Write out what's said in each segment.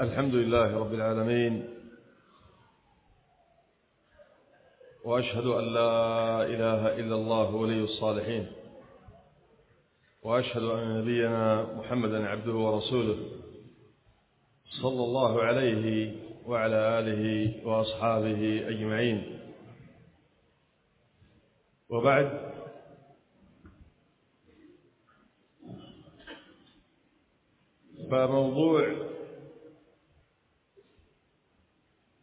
الحمد لله رب العالمين وأشهد أن لا إله إلا الله ولي الصالحين وأشهد أن نبينا محمدا عبده ورسوله صلى الله عليه وعلى آله وأصحابه أجمعين. وبعد فموضوع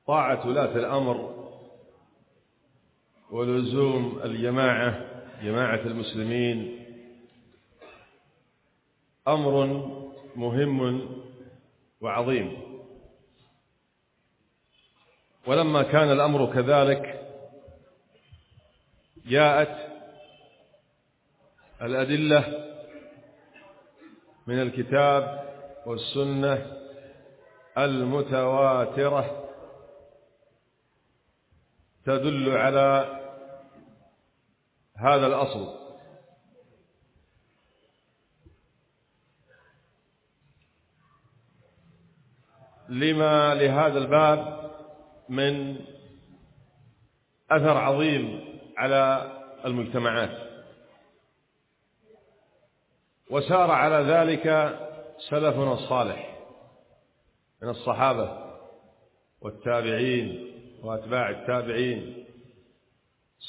طاعة ولاة الأمر ولزوم الجماعة جماعة المسلمين أمر مهم وعظيم. ولما كان الأمر كذلك جاءت الأدلة من الكتاب والسنة المتواترة تدل على هذا الأصل. لما لهذا الباب من أثر عظيم على المجتمعات. وسار على ذلك سلفنا الصالح من الصحابة والتابعين وأتباع التابعين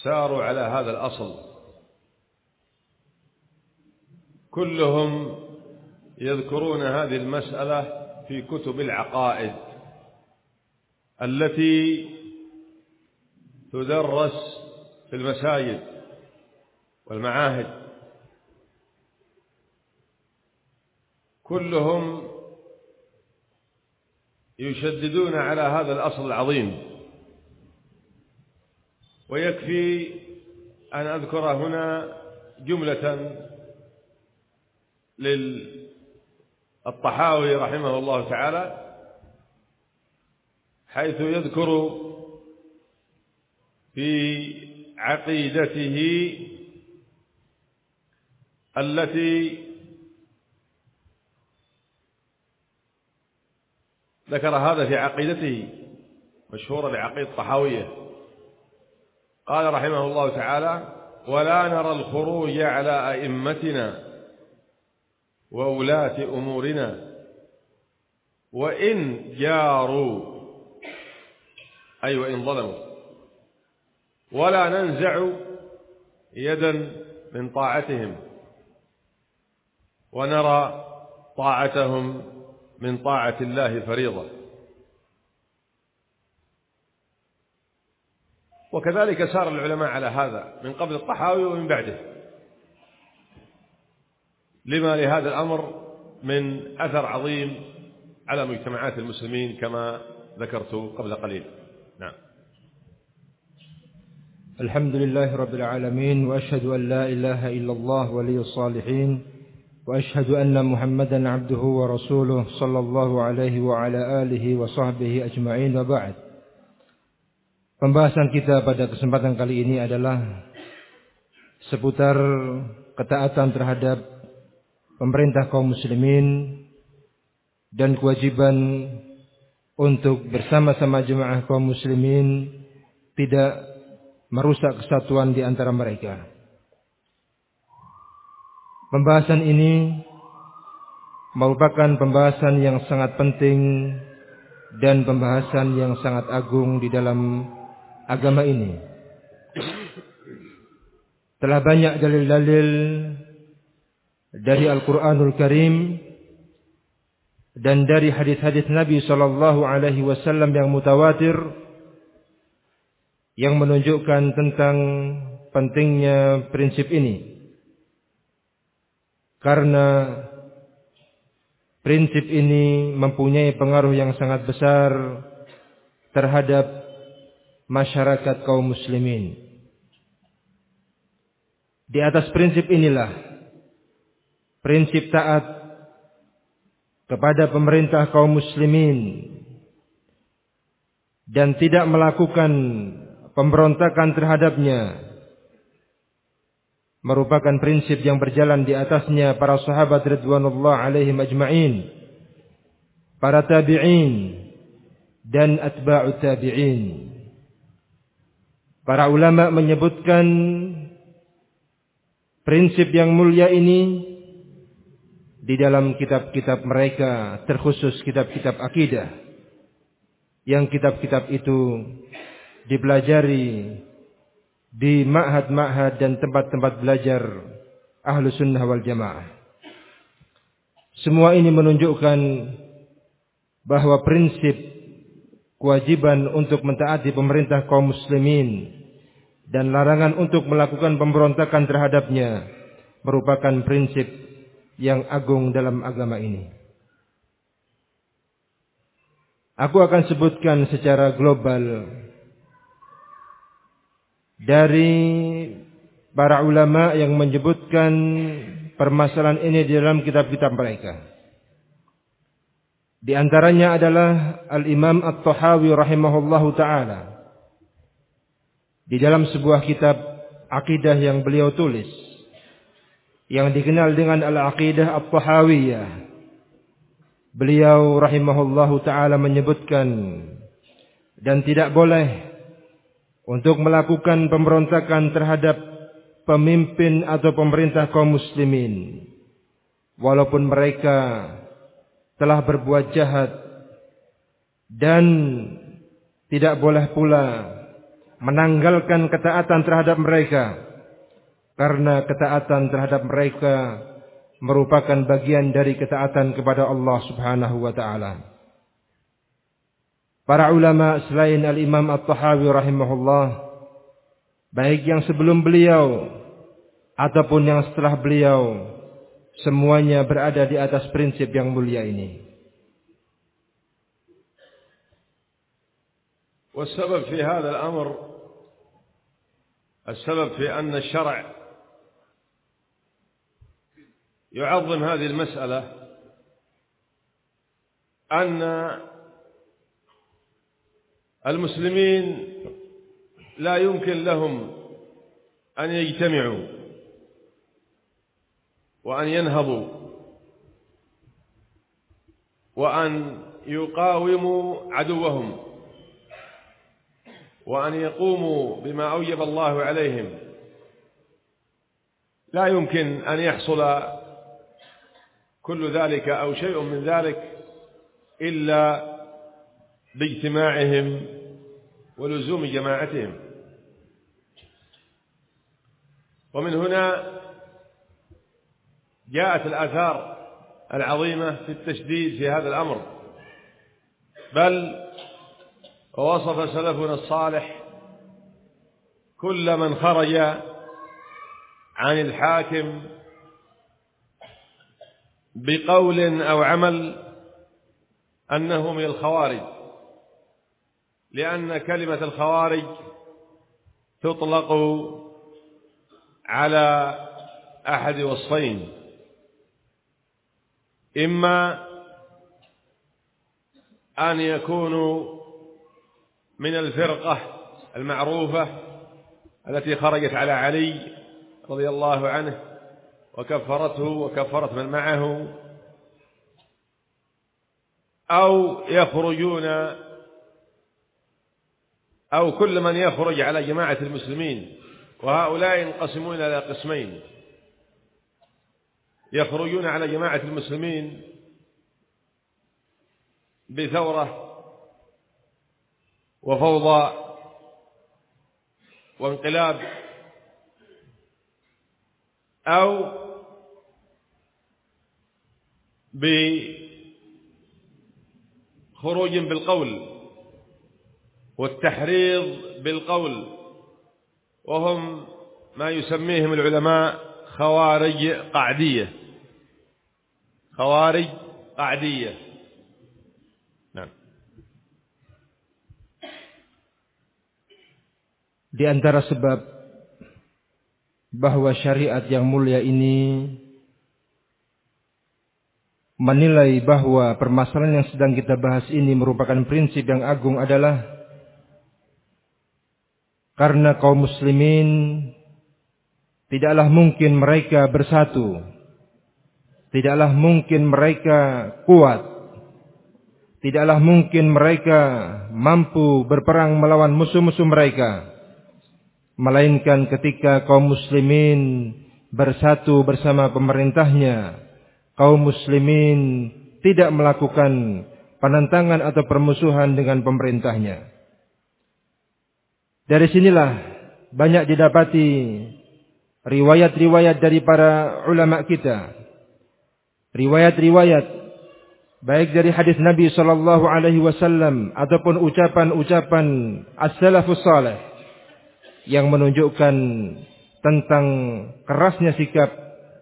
ساروا على هذا الأصل. كلهم يذكرون هذه المسألة في كتب العقائد التي تدرس في المساجد والمعاهد. كلهم يشددون على هذا الأصل العظيم. ويكفي أن أذكر هنا جملة للطحاوي رحمه الله تعالى حيث يذكر في عقيدته التي ذكر هذا في عقيدته مشهورة بعقيدة الطحاوية. قال رحمه الله تعالى ولا نرى الخروج على أئمتنا وولاة أمورنا وإن جاروا أي وإن ظلموا ولا ننزع يدا من طاعتهم ونرى طاعتهم من طاعة الله فريضة. وكذلك سار العلماء على هذا من قبل الطحاوي ومن بعده. لما لهذا الأمر من أثر عظيم على مجتمعات المسلمين كما ذكرت قبل قليل. نعم. الحمد لله رب العالمين وأشهد أن لا إله إلا الله ولي الصالحين وأشهد أن محمدا عبده ورسوله صلى الله عليه وعلى آله وصحبه أجمعين وبعد. Pembahasan kita pada kesempatan kali ini adalah seputar ketaatan terhadap pemerintah kaum muslimin dan kewajiban untuk bersama-sama jemaah kaum muslimin tidak merusak kesatuan di antara mereka. Pembahasan ini merupakan pembahasan yang sangat penting dan pembahasan yang sangat agung di dalam agama ini. Telah banyak dalil-dalil dari Al-Quranul Karim dan dari hadis-hadis Nabi Sallallahu Alaihi Wasallam yang mutawatir yang menunjukkan tentang pentingnya prinsip ini. Karena prinsip ini mempunyai pengaruh yang sangat besar terhadap masyarakat kaum muslimin. Di atas prinsip inilah prinsip taat kepada pemerintah kaum muslimin dan tidak melakukan pemberontakan terhadapnya merupakan prinsip yang berjalan di atasnya para sahabat ridwanullah alaihim ajma'in. para tabi'in dan atba'u tabi'in. Para ulama menyebutkan prinsip yang mulia ini di dalam kitab-kitab mereka, terkhusus kitab-kitab akidah. Yang kitab-kitab itu dipelajari di ma'had-ma'had dan tempat-tempat belajar ahlu sunnah wal jamaah. Semua ini menunjukkan bahwa prinsip kewajiban untuk mentaati pemerintah kaum muslimin dan larangan untuk melakukan pemberontakan terhadapnya merupakan prinsip yang agung dalam agama ini. Aku akan sebutkan secara global dari para ulama yang menyebutkan permasalahan ini di dalam kitab-kitab mereka. Di antaranya adalah Al-Imam At-Tahawi rahimahullahu taala. Di dalam sebuah kitab akidah yang beliau tulis yang dikenal dengan Al-Aqidah At-Tahawiyah. Beliau rahimahullahu taala menyebutkan dan tidak boleh untuk melakukan pemberontakan terhadap pemimpin atau pemerintah kaum muslimin walaupun mereka telah berbuat jahat dan tidak boleh pula menanggalkan ketaatan terhadap mereka karena ketaatan terhadap mereka merupakan bagian dari ketaatan kepada Allah Subhanahu wa taala. Para ulama selain Al-Imam At-Tahawi rahimahullah baik yang sebelum beliau ataupun yang setelah beliau semuanya berada di atas prinsip yang mulia ini. والسبب في هذا الأمر السبب في أن الشرع يعظم هذه المسألة أن المسلمين لا يمكن لهم أن يجتمعوا وأن ينهضوا وأن يقاوموا عدوهم وأن يقوموا بما أوجب الله عليهم. لا يمكن أن يحصل كل ذلك أو شيء من ذلك إلا باجتماعهم ولزوم جماعتهم. ومن هنا جاءت الآثار العظيمة في التشديد في هذا الأمر. بل ووصف سلفنا الصالح كل من خرج عن الحاكم بقول أو عمل أنه من الخوارج لأن كلمة الخوارج تطلق على أحد وصفين. إما أن يكونوا من الفرقة المعروفة التي خرجت على علي رضي الله عنه وكفرته وكفرت من معه أو يخرجون أو كل من يخرج على جماعة المسلمين وهؤلاء ينقسمون إلى قسمين. يخرجون على جماعة المسلمين بثورة وفوضى وانقلاب أو بخروج بالقول والتحريض بالقول وهم ما يسميهم العلماء خوارج قعدية. خوارج قعدية nah. Di antara sebab bahwa syariat yang mulia ini menilai bahwa permasalahan yang sedang kita bahas ini merupakan prinsip yang agung adalah karena kaum muslimin tidaklah mungkin mereka bersatu Tidaklah mungkin mereka kuat. Tidaklah mungkin mereka mampu berperang melawan musuh-musuh mereka. Melainkan ketika kaum muslimin bersatu bersama pemerintahnya kaum muslimin tidak melakukan penentangan atau permusuhan dengan pemerintahnya. Dari sinilah banyak didapati riwayat-riwayat dari para ulama kita riwayat-riwayat baik dari hadis Nabi sallallahu alaihi wasallam ataupun ucapan-ucapan as-salafus salih yang menunjukkan tentang kerasnya sikap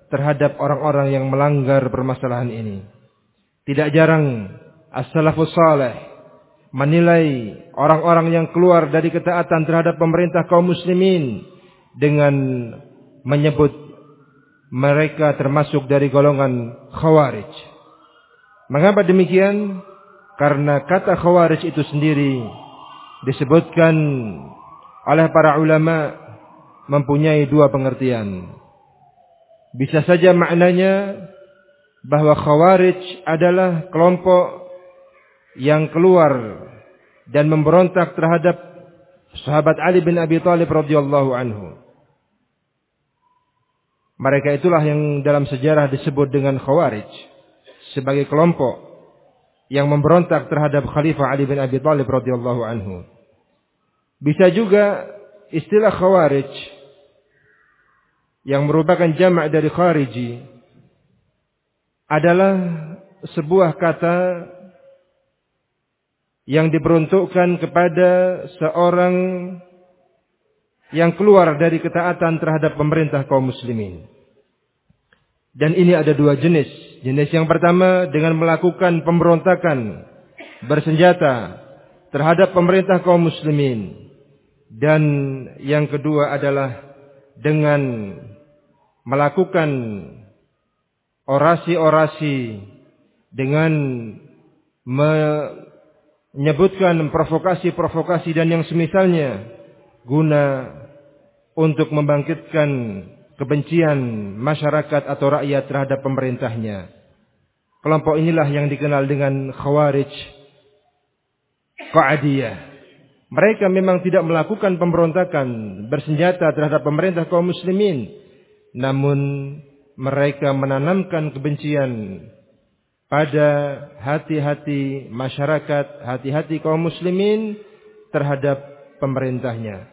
terhadap orang-orang yang melanggar permasalahan ini. Tidak jarang as-salafus salih menilai orang-orang yang keluar dari ketaatan terhadap pemerintah kaum muslimin dengan menyebut mereka termasuk dari golongan khawarij. Mengapa demikian? Karena kata khawarij itu sendiri disebutkan oleh para ulama mempunyai dua pengertian. Bisa saja maknanya bahwa khawarij adalah kelompok yang keluar dan memberontak terhadap sahabat Ali bin Abi Thalib radhiyallahu anhu. Mereka itulah yang dalam sejarah disebut dengan khawarij sebagai kelompok yang memberontak terhadap Khalifah Ali bin Abi Thalib radhiyallahu anhu. Bisa juga istilah khawarij yang merupakan jamak dari khariji adalah sebuah kata yang diperuntukkan kepada seorang yang keluar dari ketaatan terhadap pemerintah kaum muslimin. Dan ini ada dua jenis. Jenis yang pertama dengan melakukan pemberontakan bersenjata terhadap pemerintah kaum muslimin. Dan yang kedua adalah dengan melakukan orasi-orasi dengan menyebutkan provokasi-provokasi dan yang semisalnya guna untuk membangkitkan kebencian masyarakat atau rakyat terhadap pemerintahnya. Kelompok inilah yang dikenal dengan Khawarij Qa'adiyah. Mereka memang tidak melakukan pemberontakan bersenjata terhadap pemerintah kaum muslimin. Namun mereka menanamkan kebencian pada hati-hati masyarakat, hati-hati kaum muslimin terhadap pemerintahnya.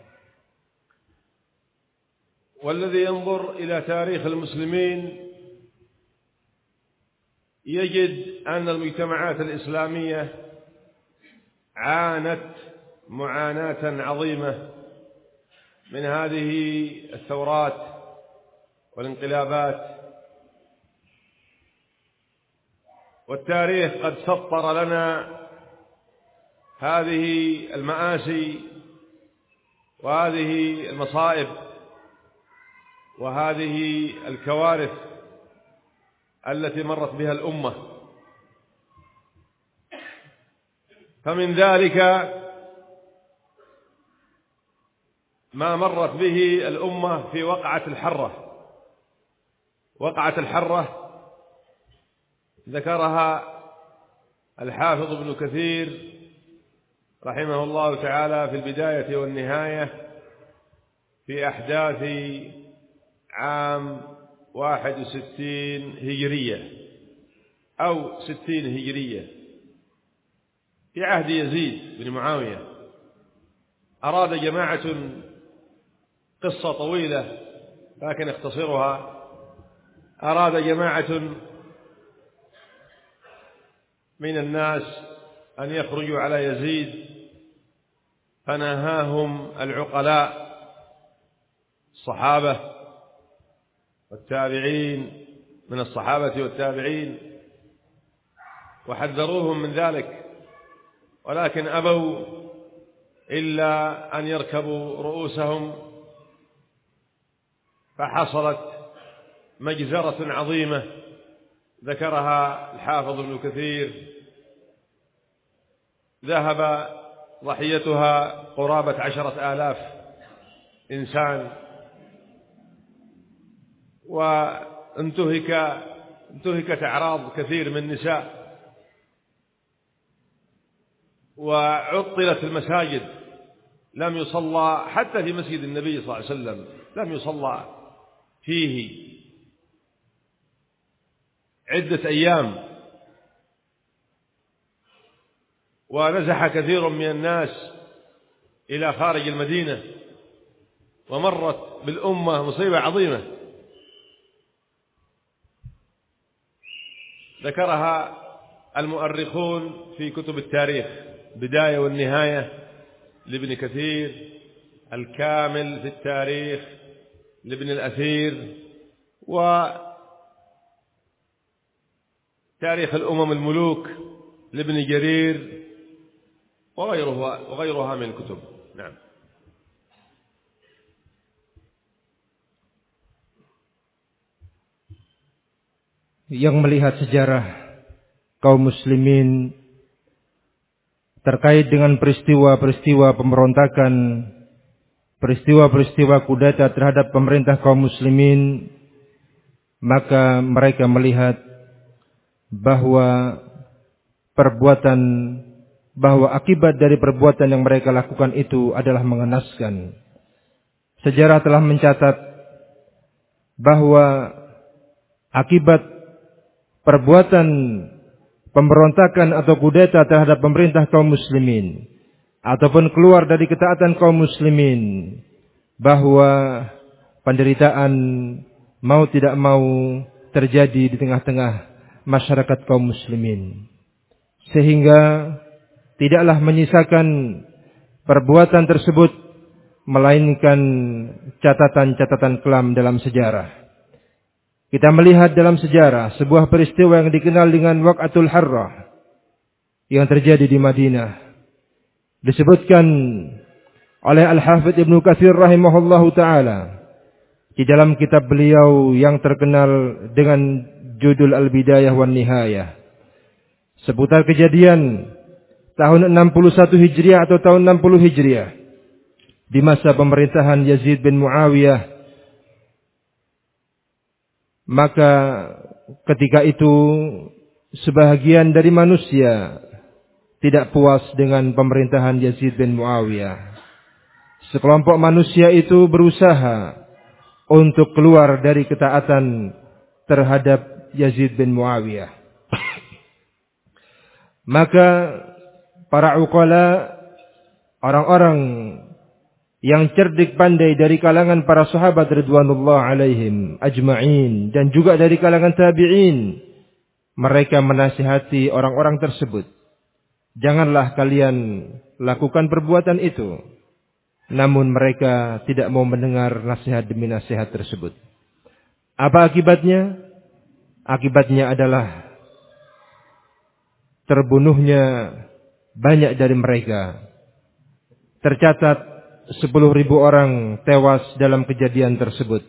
والذي ينظر إلى تاريخ المسلمين يجد أن المجتمعات الإسلامية عانت معاناة عظيمة من هذه الثورات والانقلابات. والتاريخ قد سطر لنا هذه المآسي وهذه المصائب. وهذه الكوارث التي مرت بها الأمة. فمن ذلك ما مرت به الأمة في وقعة الحرة. وقعة الحرة ذكرها الحافظ ابن كثير رحمه الله تعالى في البداية والنهاية في أحداث عام واحد وستين هجرية أو ستين هجرية في عهد يزيد بن معاوية. أراد جماعة قصة طويلة لكن اختصرها. أراد جماعة من الناس أن يخرجوا على يزيد. فنهاهم العقلاء الصحابة والتابعين من الصحابة والتابعين وحذروهم من ذلك ولكن أبوا إلا أن يركبوا رؤوسهم فحصلت مجزرة عظيمة ذكرها الحافظ ابن كثير ذهب ضحيتها قرابة عشرة آلاف إنسان وانتهك انتهكت أعراض كثير من النساء وعطلت المساجد. لم يصلى حتى في مسجد النبي صلى الله عليه وسلم. لم يصلى فيه عدة أيام. ونزح كثير من الناس إلى خارج المدينة ومرت بالأمة مصيبة عظيمة. ذكرها المؤرخون في كتب التاريخ بداية والنهاية لابن كثير الكامل في التاريخ لابن الأثير و تاريخ الأمم الملوك لابن جرير وغيره وغيرها من الكتب. نعم. Yang melihat sejarah kaum muslimin terkait dengan peristiwa-peristiwa pemberontakan, peristiwa-peristiwa kudeta terhadap pemerintah kaum muslimin, maka mereka melihat bahwa perbuatan bahwa akibat dari perbuatan yang mereka lakukan itu adalah mengenaskan. Sejarah telah mencatat bahwa akibat perbuatan pemberontakan atau kudeta terhadap pemerintah kaum muslimin ataupun keluar dari ketaatan kaum muslimin bahwa penderitaan mau tidak mau terjadi di tengah-tengah masyarakat kaum muslimin. Sehingga tidaklah menyisakan perbuatan tersebut melainkan catatan-catatan kelam dalam sejarah kita melihat dalam sejarah sebuah peristiwa yang dikenal dengan Waqatul Harrah yang terjadi di Madinah. Disebutkan oleh Al-Hafidh Ibnu Katsir rahimahullahu taala di dalam kitab beliau yang terkenal dengan judul Al-Bidayah wan Nihayah. Seputar kejadian tahun 61 Hijriah atau tahun 60 Hijriah di masa pemerintahan Yazid bin Muawiyah maka ketika itu sebahagian dari manusia tidak puas dengan pemerintahan Yazid bin Muawiyah. Sekelompok manusia itu berusaha untuk keluar dari ketaatan terhadap Yazid bin Muawiyah. Maka para ukala orang-orang yang cerdik pandai dari kalangan para sahabat ridwanullah alaihim ajma'in dan juga dari kalangan tabi'in. Mereka menasihati orang-orang tersebut. Janganlah kalian lakukan perbuatan itu. Namun mereka tidak mau mendengar nasihat demi nasihat tersebut. Apa akibatnya? Akibatnya adalah terbunuhnya banyak dari mereka. Tercatat sepuluh ribu orang tewas dalam kejadian tersebut.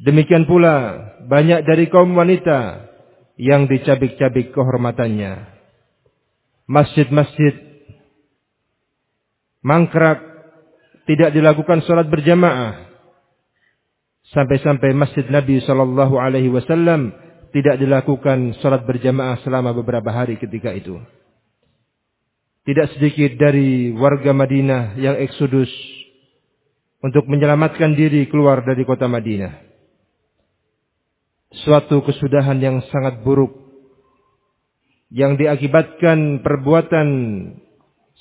Demikian pula banyak dari kaum wanita yang dicabik-cabik kehormatannya. Masjid-masjid mangkrak tidak dilakukan sholat berjamaah. Sampai-sampai masjid Nabi Wasallam tidak dilakukan sholat berjamaah selama beberapa hari ketika itu. Tidak sedikit dari warga Madinah yang eksodus untuk menyelamatkan diri keluar dari kota Madinah. Suatu kesudahan yang sangat buruk yang diakibatkan perbuatan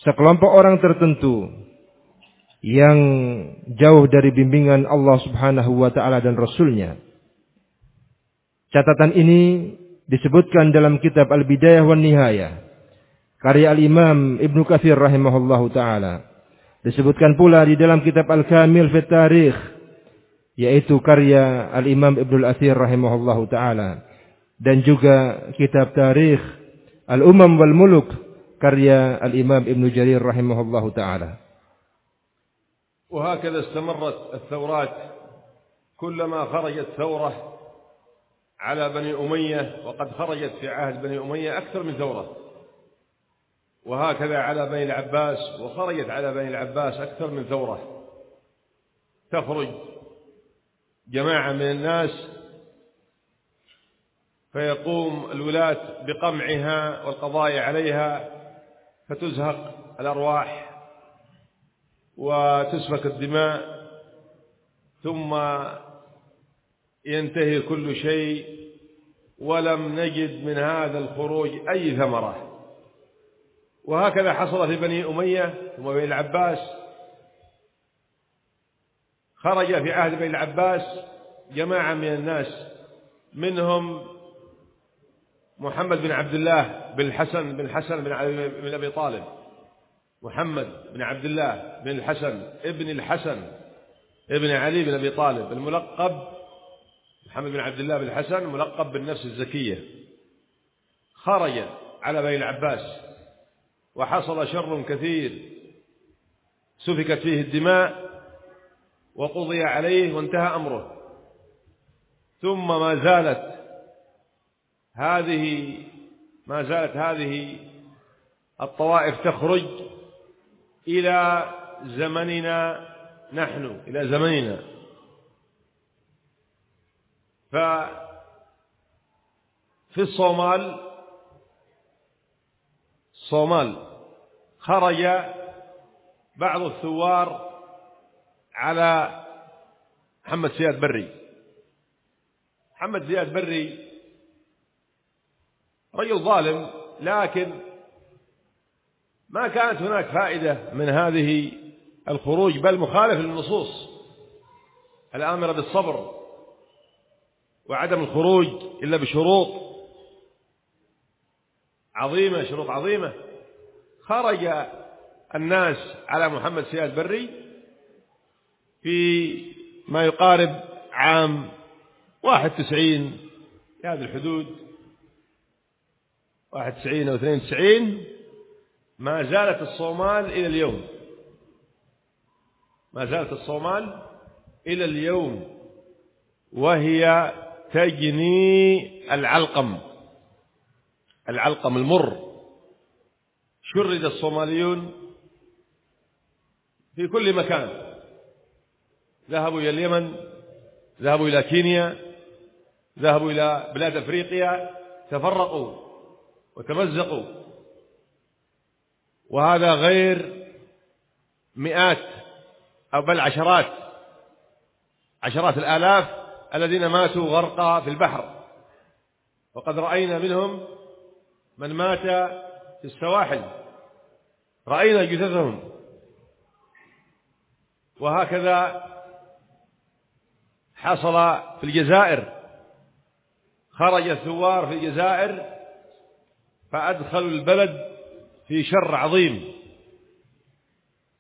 sekelompok orang tertentu yang jauh dari bimbingan Allah Subhanahu wa taala dan rasulnya. Catatan ini disebutkan dalam kitab Al-Bidayah wan Nihayah karya al-Imam Ibnu Katsir rahimahullahu taala. Disebutkan pula di dalam kitab Al-Kamil fi Tarikh yaitu karya al-Imam Ibnu Al-Athir rahimahullahu taala dan juga kitab Tarikh Al-Umam wal Muluk karya al-Imam Ibnu Jarir rahimahullahu taala. وهكذا استمرت الثورات كلما خرجت ثورة على بني أمية وقد خرجت في عهد بني أمية أكثر من ثورة وهكذا على بني العباس وخرجت على بني العباس أكثر من ثورة. تخرج جماعة من الناس فيقوم الولاة بقمعها والقضاء عليها فتزهق الأرواح وتسفك الدماء ثم ينتهي كل شيء. ولم نجد من هذا الخروج أي ثمرة. وهكذا حصل في بني أمية ثم بني العباس. خرج في عهد بني العباس جماعة من الناس منهم محمد بن عبد الله بن الحسن بن الحسن بن أبي طالب محمد بن عبد الله بن الحسن ابن الحسن ابن علي بن أبي طالب الملقب محمد بن عبد الله بن الحسن ملقب بالنفس الزكية. خرج على بني العباس. وحصل شر كثير سفكت فيه الدماء وقضي عليه وانتهى أمره. ثم ما زالت هذه ما زالت هذه الطوائف تخرج إلى زمننا نحن إلى زمننا. ففي الصومال الصومال خرج بعض الثوار على محمد زياد بري. محمد زياد بري رجل ظالم لكن ما كانت هناك فائدة من هذه الخروج بل مخالف للنصوص. الآمرة بالصبر وعدم الخروج إلا بشروط. عظيمة شروط عظيمة. خرج الناس على محمد سياد بري في ما يقارب عام واحد تسعين في هذه الحدود. واحد تسعين أو اثنين تسعين ما زالت الصومال إلى اليوم. ما زالت الصومال إلى اليوم وهي تجني العلقم. العلقم المر. شرد الصوماليون في كل مكان. ذهبوا إلى اليمن ذهبوا إلى كينيا ذهبوا إلى بلاد أفريقيا تفرقوا وتمزقوا. وهذا غير مئات أو بل عشرات عشرات الآلاف الذين ماتوا غرقا في البحر. وقد رأينا منهم من مات في السواحل رأينا جثثهم. وهكذا حصل في الجزائر. خرج الثوار في الجزائر فأدخلوا البلد في شر عظيم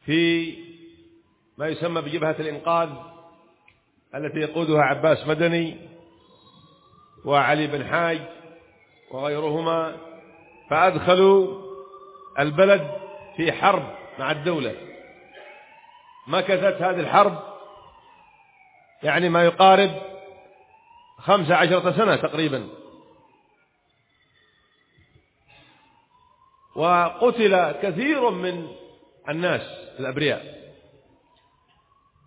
في ما يسمى بجبهة الإنقاذ التي يقودها عباس مدني وعلي بن حاج وغيرهما. فأدخلوا البلد في حرب مع الدولة. مكثت هذه الحرب يعني ما يقارب خمس عشرة سنة تقريبا. وقتل كثير من الناس الأبرياء.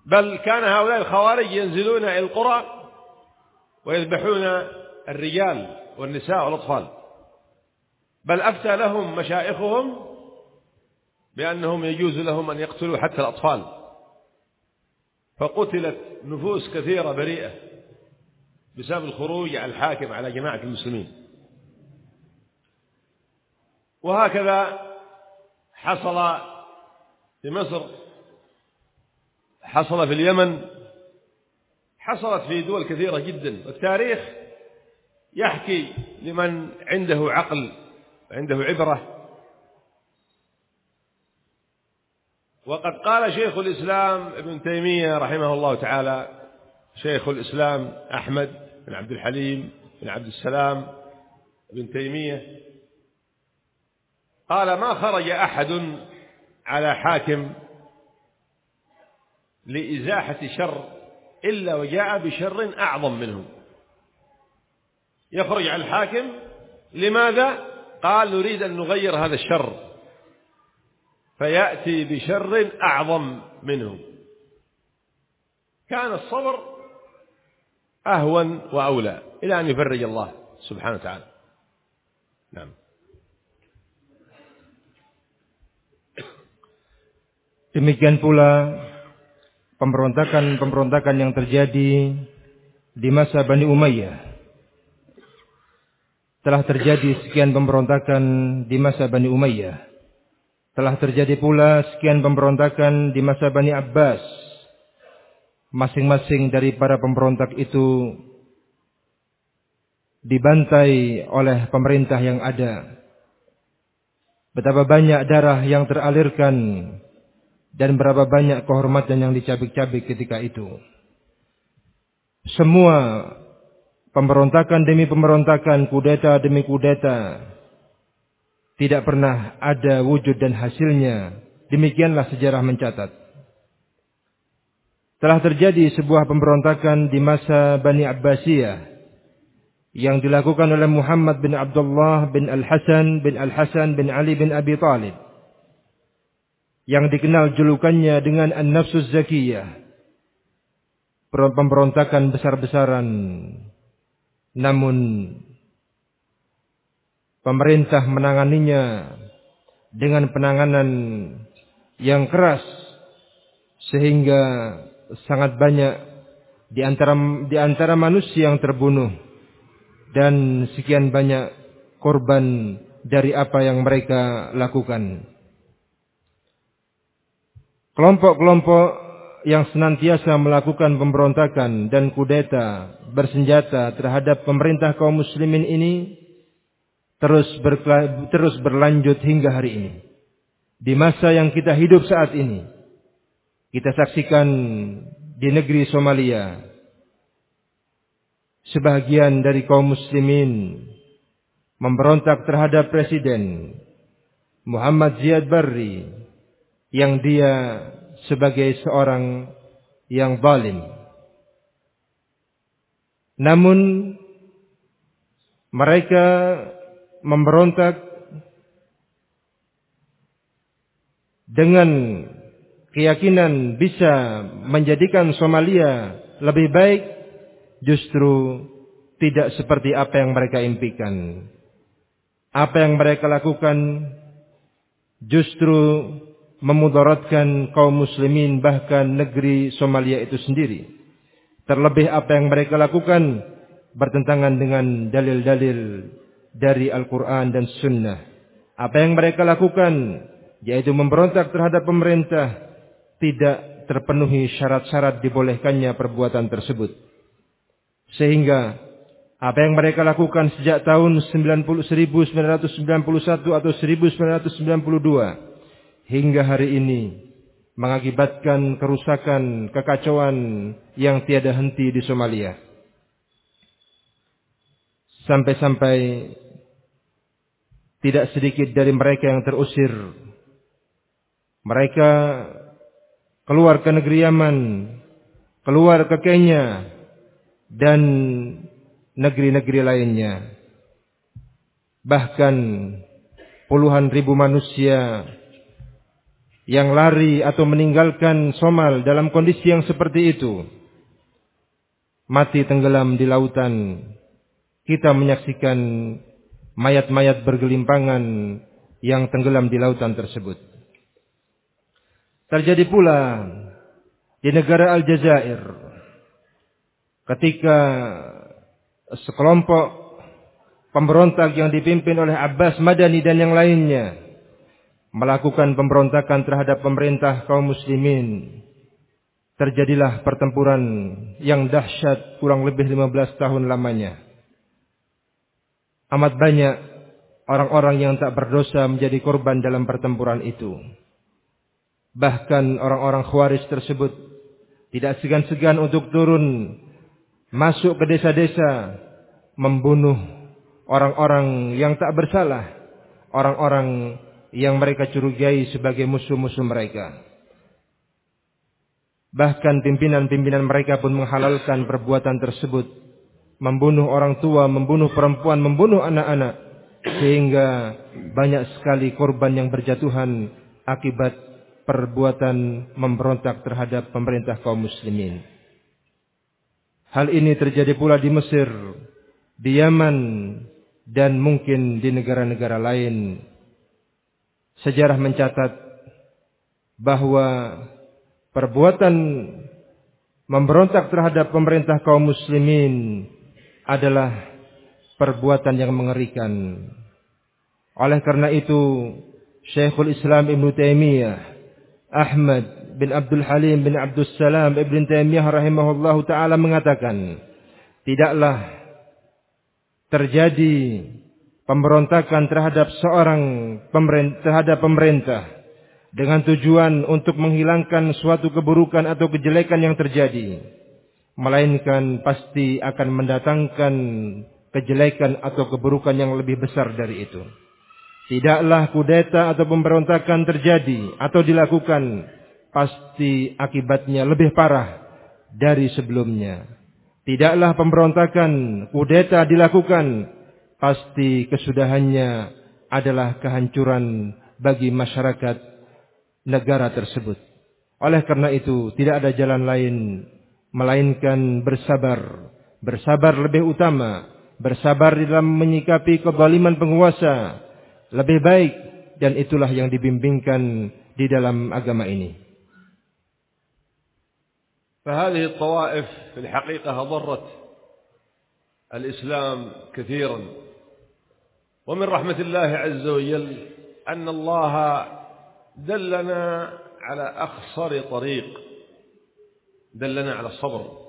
بل كان هؤلاء الخوارج ينزلون إلى القرى ويذبحون الرجال والنساء والأطفال. بل أفتى لهم مشايخهم بأنهم يجوز لهم أن يقتلوا حتى الأطفال. فقتلت نفوس كثيرة بريئة بسبب الخروج على الحاكم على جماعة المسلمين. وهكذا حصل في مصر حصل في اليمن حصلت في دول كثيرة جدا. والتاريخ يحكي لمن عنده عقل عنده عبرة وقد قال شيخ الإسلام ابن تيمية رحمه الله تعالى شيخ الإسلام أحمد بن عبد الحليم بن عبد السلام ابن تيمية قال ما خرج أحد على حاكم لإزاحة شر إلا وجاء بشر أعظم منه يخرج على الحاكم لماذا؟ قال نريد أن نغير هذا الشر. فيأتي بشر أعظم منه. كان الصبر أهون وأولى إلى أن يفرج الله سبحانه وتعالى. نعم. Demikian pula pemberontakan-pemberontakan yang terjadi di masa Bani Umayyah. Telah terjadi sekian pemberontakan di masa Bani Umayyah. Telah terjadi pula sekian pemberontakan di masa Bani Abbas. Masing-masing dari para pemberontak itu dibantai oleh pemerintah yang ada. Betapa banyak darah yang teralirkan dan berapa banyak kehormatan yang dicabik-cabik ketika itu. Semua pemberontakan demi pemberontakan, kudeta demi kudeta, tidak pernah ada wujud dan hasilnya. Demikianlah sejarah mencatat. Telah terjadi sebuah pemberontakan di masa Bani Abbasiyah yang dilakukan oleh Muhammad bin Abdullah bin Al-Hasan bin Al-Hasan bin Ali bin Abi Talib yang dikenal julukannya dengan An-Nafsus Zakiyah pemberontakan besar-besaran namun pemerintah menanganinya dengan penanganan yang keras sehingga sangat banyak di antara di antara manusia yang terbunuh dan sekian banyak korban dari apa yang mereka lakukan. Kelompok-kelompok yang senantiasa melakukan pemberontakan dan kudeta bersenjata terhadap pemerintah kaum muslimin ini terus terus berlanjut hingga hari ini. Di masa yang kita hidup saat ini, kita saksikan di negeri Somalia, sebagian dari kaum muslimin memberontak terhadap presiden Muhammad Ziyad Barri yang dia sebagai seorang yang zalim. Namun mereka memberontak dengan keyakinan bisa menjadikan Somalia lebih baik justru tidak seperti apa yang mereka impikan. Apa yang mereka lakukan justru memudaratkan kaum muslimin bahkan negeri Somalia itu sendiri. Terlebih apa yang mereka lakukan bertentangan dengan dalil-dalil dari Al-Quran dan Sunnah. Apa yang mereka lakukan yaitu memberontak terhadap pemerintah tidak terpenuhi syarat-syarat dibolehkannya perbuatan tersebut. Sehingga apa yang mereka lakukan sejak tahun 90, 1991 atau 1992 hingga hari ini mengakibatkan kerusakan, kekacauan yang tiada henti di Somalia. Sampai-sampai tidak sedikit dari mereka yang terusir. Mereka keluar ke negeri Yaman, keluar ke Kenya, dan negeri-negeri lainnya. Bahkan puluhan ribu manusia yang lari atau meninggalkan Somal dalam kondisi yang seperti itu. Mati tenggelam di lautan. Kita menyaksikan mayat-mayat bergelimpangan yang tenggelam di lautan tersebut. Terjadi pula di negara Aljazair ketika sekelompok pemberontak yang dipimpin oleh Abbas Madani dan yang lainnya melakukan pemberontakan terhadap pemerintah kaum muslimin. Terjadilah pertempuran yang dahsyat kurang lebih 15 tahun lamanya. Amat banyak orang-orang yang tak berdosa menjadi korban dalam pertempuran itu. Bahkan orang-orang khawarij tersebut tidak segan-segan untuk turun masuk ke desa-desa membunuh orang-orang yang tak bersalah, orang-orang yang mereka curigai sebagai musuh-musuh mereka. Bahkan pimpinan-pimpinan mereka pun menghalalkan perbuatan tersebut, membunuh orang tua, membunuh perempuan, membunuh anak-anak, sehingga banyak sekali korban yang berjatuhan akibat perbuatan memberontak terhadap pemerintah kaum muslimin. Hal ini terjadi pula di Mesir, di Yaman, dan mungkin di negara-negara lain. Sejarah mencatat bahwa perbuatan memberontak terhadap pemerintah kaum muslimin adalah perbuatan yang mengerikan. Oleh karena itu, Syekhul Islam Ibn Taimiyah, Ahmad bin Abdul Halim bin Abdul Salam Ibn Taimiyah rahimahullahu taala mengatakan, tidaklah terjadi pemberontakan terhadap seorang pemerintah, terhadap pemerintah dengan tujuan untuk menghilangkan suatu keburukan atau kejelekan yang terjadi melainkan pasti akan mendatangkan kejelekan atau keburukan yang lebih besar dari itu. Tidaklah kudeta atau pemberontakan terjadi atau dilakukan pasti akibatnya lebih parah dari sebelumnya. Tidaklah pemberontakan kudeta dilakukan pasti kesudahannya adalah kehancuran bagi masyarakat negara tersebut. Oleh karena itu, tidak ada jalan lain melainkan bersabar. Bersabar lebih utama, bersabar di dalam menyikapi kezaliman penguasa lebih baik dan itulah yang dibimbingkan di dalam agama ini. فهذه الطوائف في الحقيقة أضرت الإسلام كثيرا ومن رحمة الله عز وجل أن الله دلنا على أخصر طريق دلنا على الصبر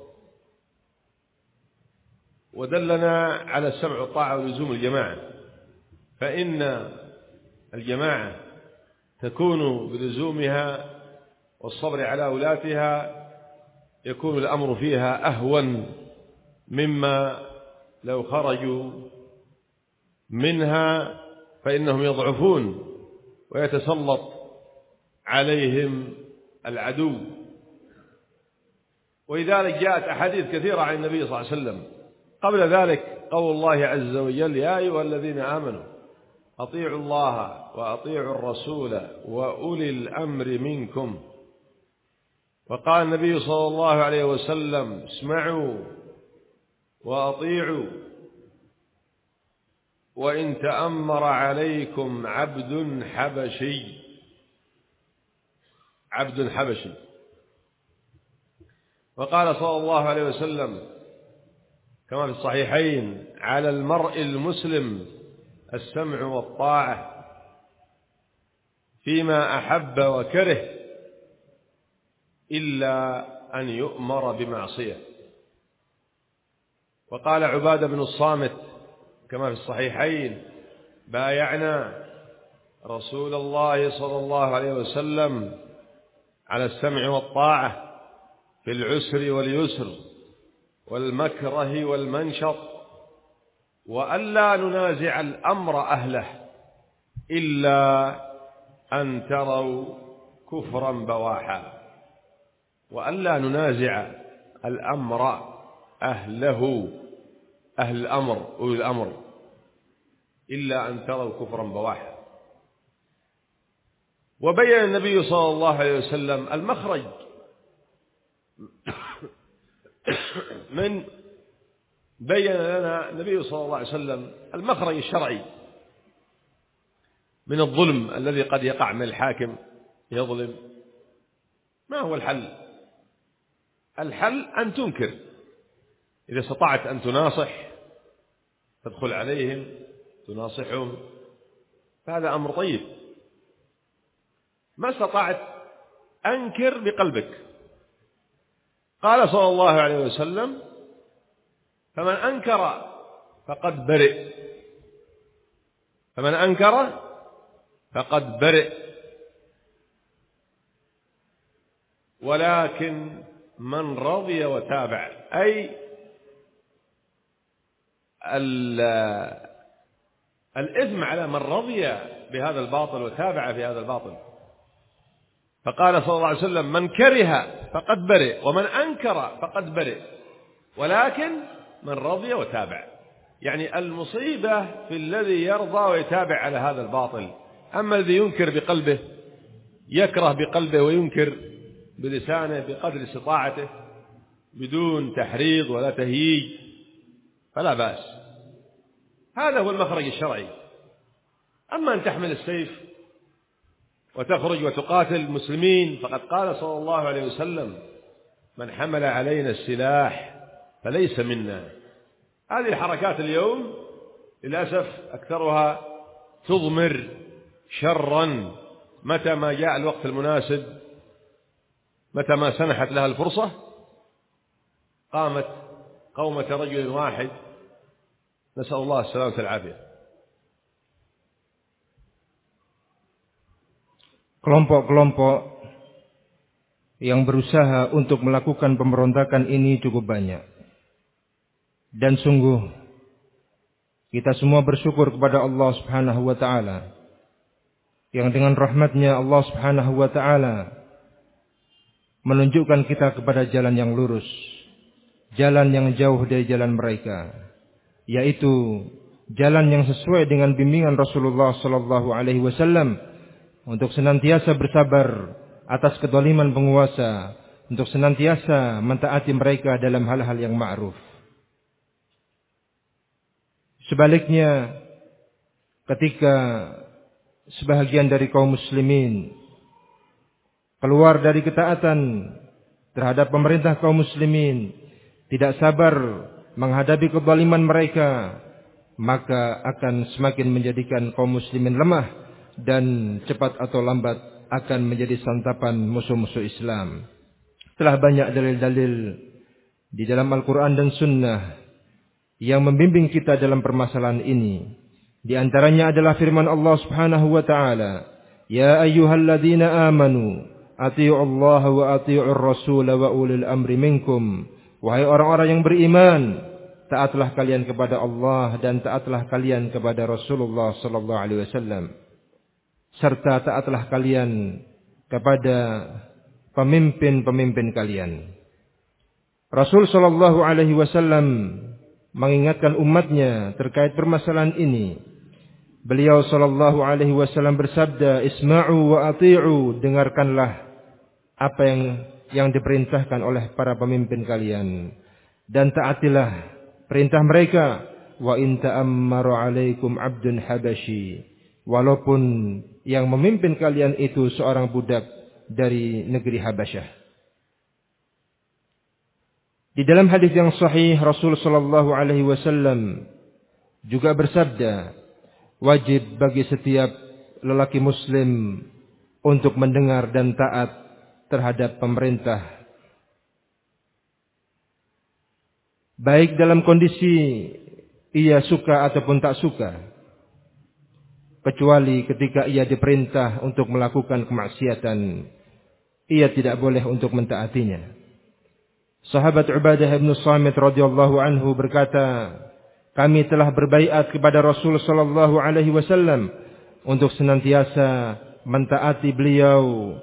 ودلنا على السمع والطاعة ولزوم الجماعة فإن الجماعة تكون بلزومها والصبر على ولاتها يكون الأمر فيها أهون مما لو خرجوا منها فإنهم يضعفون ويتسلط عليهم العدو. ولذلك جاءت أحاديث كثيرة عن النبي صلى الله عليه وسلم. قبل ذلك قول الله عز وجل يا أيها الذين آمنوا أطيعوا الله وأطيعوا الرسول وأولي الأمر منكم. وقال النبي صلى الله عليه وسلم اسمعوا وأطيعوا وإن تأمر عليكم عبد حبشي. عبد حبشي. وقال صلى الله عليه وسلم كما في الصحيحين على المرء المسلم السمع والطاعة فيما أحب وكره إلا أن يؤمر بمعصية. وقال عبادة بن الصامت كما في الصحيحين بايعنا رسول الله صلى الله عليه وسلم على السمع والطاعة في العسر واليسر والمكره والمنشط وألا ننازع الأمر أهله إلا أن تروا كفرا بواحا وألا ننازع الأمر أهله. أهل الأمر أولي الأمر إلا أن تروا كفرا بواحا وبين النبي صلى الله عليه وسلم المخرج من بين لنا النبي صلى الله عليه وسلم المخرج الشرعي من الظلم الذي قد يقع من الحاكم يظلم. ما هو الحل؟ الحل أن تنكر. إذا استطعت أن تناصح تدخل عليهم تناصحهم. فهذا أمر طيب. ما استطعت أنكر بقلبك. قال صلى الله عليه وسلم فمن أنكر فقد برئ. فمن أنكر فقد برئ. ولكن من رضي وتابع أي الإثم على من رضي بهذا الباطل وتابع في هذا الباطل. فقال صلى الله عليه وسلم من كره فقد برئ ومن أنكر فقد برئ ولكن من رضي وتابع. يعني المصيبة في الذي يرضى ويتابع على هذا الباطل. أما الذي ينكر بقلبه يكره بقلبه وينكر بلسانه بقدر استطاعته بدون تحريض ولا تهييج فلا بأس. هذا هو المخرج الشرعي. أما أن تحمل السيف وتخرج وتقاتل المسلمين فقد قال صلى الله عليه وسلم من حمل علينا السلاح فليس منا. هذه الحركات اليوم للأسف أكثرها تضمر شرا متى ما جاء الوقت المناسب متى ما سنحت لها الفرصة قامت قومة رجل واحد نسأل الله السلامة والعافية kelompok-kelompok yang berusaha untuk melakukan pemberontakan ini cukup banyak. Dan sungguh kita semua bersyukur kepada Allah Subhanahu wa taala yang dengan rahmatnya Allah Subhanahu wa taala menunjukkan kita kepada jalan yang lurus, jalan yang jauh dari jalan mereka, yaitu jalan yang sesuai dengan bimbingan Rasulullah sallallahu alaihi wasallam untuk senantiasa bersabar atas kedoliman penguasa, untuk senantiasa mentaati mereka dalam hal-hal yang ma'ruf. Sebaliknya, ketika sebahagian dari kaum muslimin keluar dari ketaatan terhadap pemerintah kaum muslimin, tidak sabar menghadapi kezaliman mereka, maka akan semakin menjadikan kaum muslimin lemah dan cepat atau lambat akan menjadi santapan musuh-musuh Islam. Telah banyak dalil-dalil di dalam Al-Quran dan Sunnah yang membimbing kita dalam permasalahan ini. Di antaranya adalah firman Allah Subhanahu wa taala, "Ya ayyuhalladzina amanu, atii'u Allah wa atii'ur rasul wa ulil amri minkum." Wahai orang-orang yang beriman, taatlah kalian kepada Allah dan taatlah kalian kepada Rasulullah sallallahu alaihi wasallam serta taatlah kalian kepada pemimpin-pemimpin kalian. Rasul Shallallahu Alaihi Wasallam mengingatkan umatnya terkait permasalahan ini. Beliau Shallallahu Alaihi Wasallam bersabda, Isma'u wa ati'u, dengarkanlah apa yang yang diperintahkan oleh para pemimpin kalian dan taatilah perintah mereka. Wa in ta'ammaru alaikum abdun habashi. Walaupun yang memimpin kalian itu seorang budak dari negeri Habasyah. Di dalam hadis yang sahih Rasul sallallahu alaihi wasallam juga bersabda, wajib bagi setiap lelaki muslim untuk mendengar dan taat terhadap pemerintah. Baik dalam kondisi ia suka ataupun tak suka. Kecuali ketika ia diperintah untuk melakukan kemaksiatan ia tidak boleh untuk mentaatinya. Sahabat Ubadah bin Samit radhiyallahu anhu berkata kami telah berbaiat kepada Rasul sallallahu alaihi wasallam untuk senantiasa mentaati beliau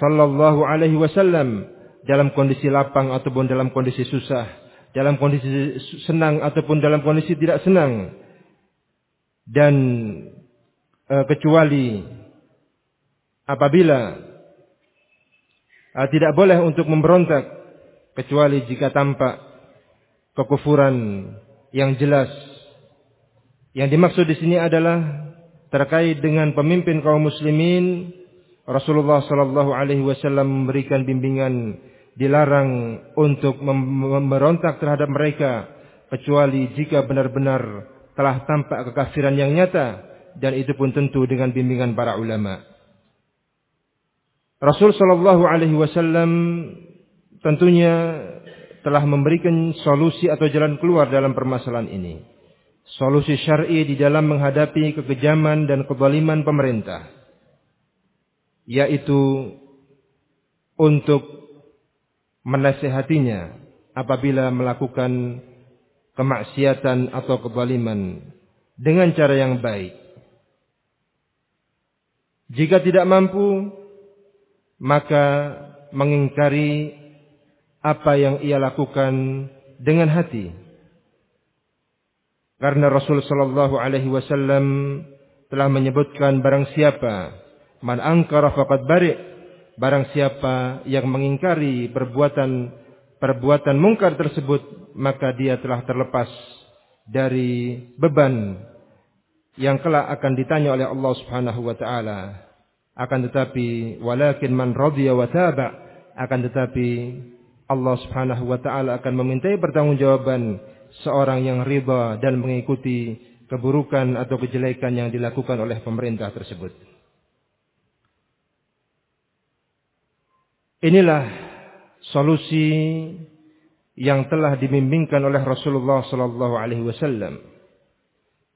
sallallahu alaihi wasallam dalam kondisi lapang ataupun dalam kondisi susah dalam kondisi senang ataupun dalam kondisi tidak senang dan Eh, kecuali apabila uh, tidak boleh untuk memberontak kecuali jika tampak kekufuran yang jelas. Yang dimaksud di sini adalah terkait dengan pemimpin kaum muslimin Rasulullah sallallahu alaihi wasallam memberikan bimbingan dilarang untuk memberontak terhadap mereka kecuali jika benar-benar telah tampak kekafiran yang nyata dan itu pun tentu dengan bimbingan para ulama. Rasul Shallallahu Alaihi Wasallam tentunya telah memberikan solusi atau jalan keluar dalam permasalahan ini. Solusi syar'i di dalam menghadapi kekejaman dan kezaliman pemerintah, yaitu untuk menasehatinya apabila melakukan kemaksiatan atau kezaliman dengan cara yang baik jika tidak mampu, maka mengingkari apa yang ia lakukan dengan hati. Karena Rasul sallallahu alaihi wasallam telah menyebutkan barang siapa man angkara faqad bari barang siapa yang mengingkari perbuatan perbuatan mungkar tersebut maka dia telah terlepas dari beban yang kelak akan ditanya oleh Allah Subhanahu wa taala. akan tetapi walakin man radiya wa taba akan tetapi Allah Subhanahu wa taala akan memintai pertanggungjawaban seorang yang riba dan mengikuti keburukan atau kejelekan yang dilakukan oleh pemerintah tersebut. Inilah solusi yang telah dibimbingkan oleh Rasulullah sallallahu alaihi wasallam.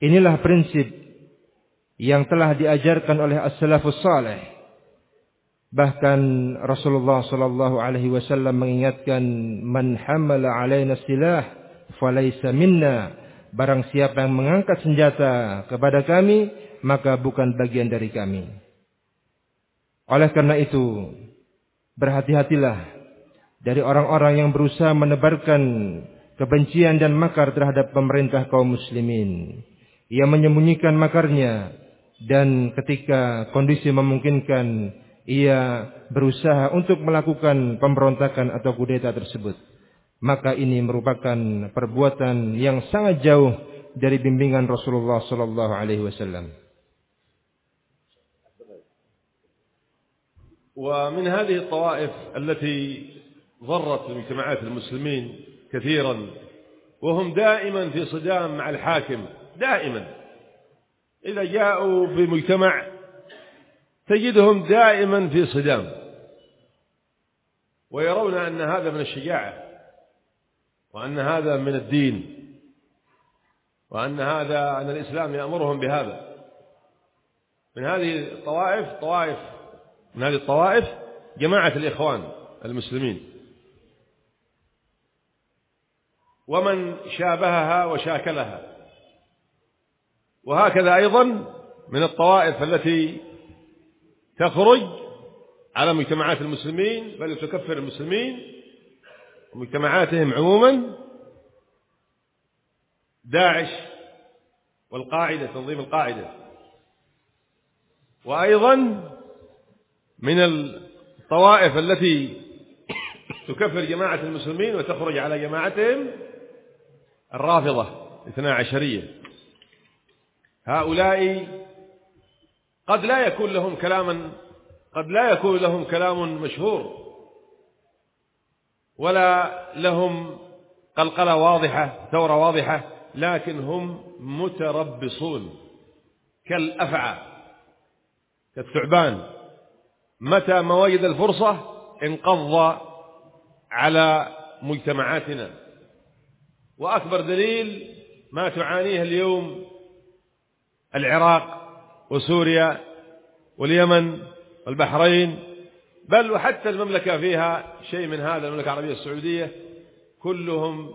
Inilah prinsip yang telah diajarkan oleh as-salafus salih. Bahkan Rasulullah sallallahu alaihi wasallam mengingatkan man hamala alaina silah falaysa minna. Barang siapa yang mengangkat senjata kepada kami, maka bukan bagian dari kami. Oleh karena itu, berhati-hatilah dari orang-orang yang berusaha menebarkan kebencian dan makar terhadap pemerintah kaum muslimin. Ia menyembunyikan makarnya dan ketika kondisi memungkinkan ia berusaha untuk melakukan pemberontakan atau kudeta tersebut. Maka ini merupakan perbuatan yang sangat jauh dari bimbingan Rasulullah wasallam. ومن هذه الطوائف التي ضرت المجتمعات المسلمين كثيرا وهم دائما في صدام مع الحاكم دائما. إذا جاءوا في مجتمع تجدهم دائما في صدام ويرون أن هذا من الشجاعة وأن هذا من الدين وأن هذا أن الإسلام يأمرهم بهذا. من هذه الطوائف طوائف من هذه الطوائف جماعة الإخوان المسلمين. ومن شابهها وشاكلها. وهكذا أيضا من الطوائف التي تخرج على مجتمعات المسلمين بل تكفر المسلمين ومجتمعاتهم عموما. داعش والقاعدة تنظيم القاعدة. وأيضا من الطوائف التي تكفر جماعة المسلمين وتخرج على جماعتهم الرافضة اثنا عشرية. هؤلاء قد لا يكون لهم كلاما قد لا يكون لهم كلام مشهور ولا لهم قلقلة واضحة ثورة واضحة لكن هم متربصون كالأفعى كالثعبان. متى ما وجد الفرصة انقض على مجتمعاتنا. وأكبر دليل ما تعانيه اليوم العراق وسوريا واليمن والبحرين بل وحتى المملكة فيها شيء من هذا المملكة العربية السعودية كلهم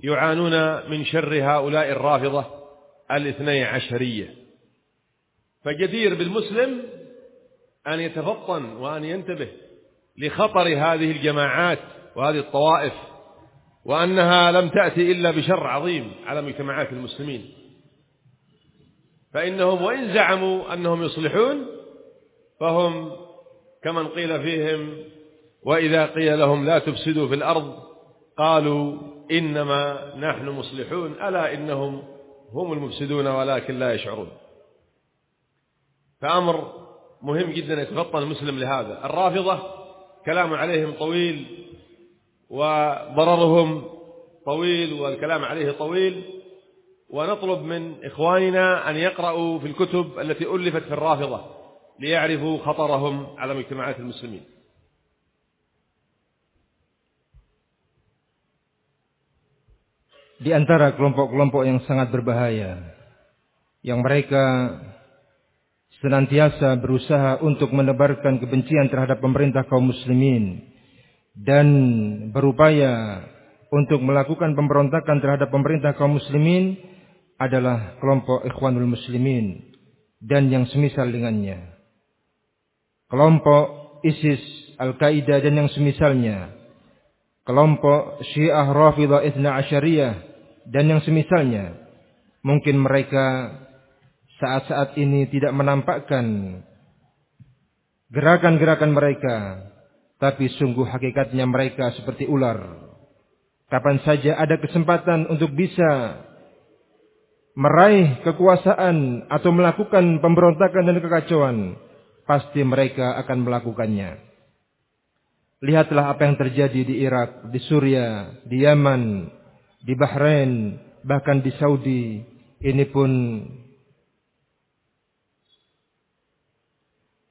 يعانون من شر هؤلاء الرافضة الاثني عشرية. فجدير بالمسلم أن يتفطن وأن ينتبه لخطر هذه الجماعات وهذه الطوائف وأنها لم تأتي إلا بشر عظيم على مجتمعات المسلمين. فإنهم وإن زعموا أنهم يصلحون فهم كمن قيل فيهم وإذا قيل لهم لا تفسدوا في الأرض قالوا إنما نحن مصلحون ألا إنهم هم المفسدون ولكن لا يشعرون. فأمر مهم جدا يتفطن المسلم لهذا. الرافضة كلام عليهم طويل وضررهم طويل والكلام عليه طويل ونطلب من إخواننا أن يقرأوا في الكتب التي ألفت في الرافضة ليعرفوا خطرهم على مجتمعات المسلمين. Di antara kelompok-kelompok yang sangat berbahaya yang mereka senantiasa berusaha untuk menebarkan kebencian terhadap pemerintah kaum muslimin dan berupaya untuk melakukan pemberontakan terhadap pemerintah kaum muslimin adalah kelompok ikhwanul muslimin dan yang semisal dengannya. Kelompok ISIS, Al-Qaeda dan yang semisalnya. Kelompok Syiah Rafidah Ithna Asyariyah dan yang semisalnya. Mungkin mereka saat-saat ini tidak menampakkan gerakan-gerakan mereka, tapi sungguh hakikatnya mereka seperti ular. Kapan saja ada kesempatan untuk bisa meraih kekuasaan atau melakukan pemberontakan dan kekacauan, pasti mereka akan melakukannya. Lihatlah apa yang terjadi di Irak, di Suria, di Yaman, di Bahrain, bahkan di Saudi. Ini pun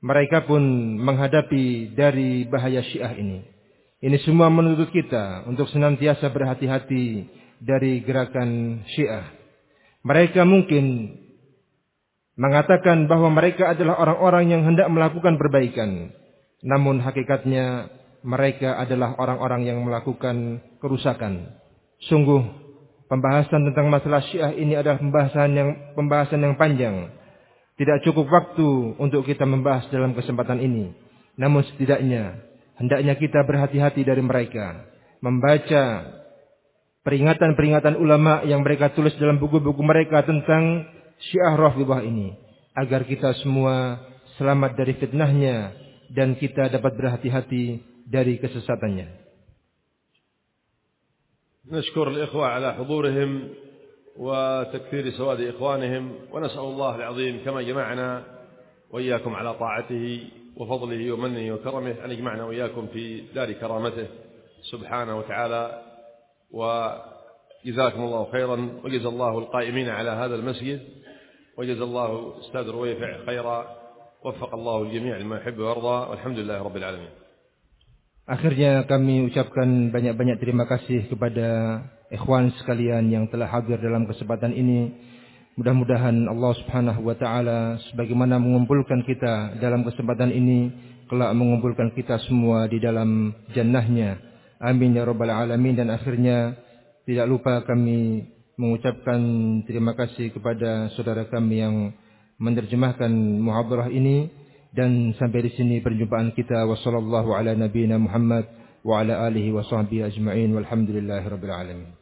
mereka pun menghadapi dari bahaya Syiah ini. Ini semua menuntut kita untuk senantiasa berhati-hati dari gerakan Syiah. Mereka mungkin mengatakan bahwa mereka adalah orang-orang yang hendak melakukan perbaikan. Namun hakikatnya mereka adalah orang-orang yang melakukan kerusakan. Sungguh pembahasan tentang masalah Syiah ini adalah pembahasan yang pembahasan yang panjang. Tidak cukup waktu untuk kita membahas dalam kesempatan ini. Namun setidaknya hendaknya kita berhati-hati dari mereka, membaca peringatan-peringatan ulama yang mereka tulis dalam buku-buku mereka tentang Syiah Rafidhah ini agar kita semua selamat dari fitnahnya dan kita dapat berhati-hati dari kesesatannya. نشكر الإخوة على حضورهم وتكثير سواد إخوانهم ونسأل الله العظيم كما جمعنا وإياكم على طاعته وفضله ومنه وكرمه أن يجمعنا وإياكم في دار كرامته سبحانه وتعالى. وجزاكم الله خيرا. وجزا الله القائمين على هذا المسجد. وجزا الله أستاذ رويفع خيرا. وفق الله الجميع لما يحب ويرضى. والحمد لله رب العالمين. Akhirnya kami ucapkan banyak-banyak terima kasih kepada ikhwan sekalian yang telah hadir dalam kesempatan ini. Mudah-mudahan Allah Subhanahu wa taala sebagaimana mengumpulkan kita dalam kesempatan ini kelak mengumpulkan kita semua di dalam jannahnya. Amin ya rabbal alamin dan akhirnya tidak lupa kami mengucapkan terima kasih kepada saudara kami yang menerjemahkan muhadarah ini dan sampai di sini perjumpaan kita. Ala nabiyina Muhammad wa ala alihi wa sahbihi ajma'in. Walhamdulillahi rabbil alamin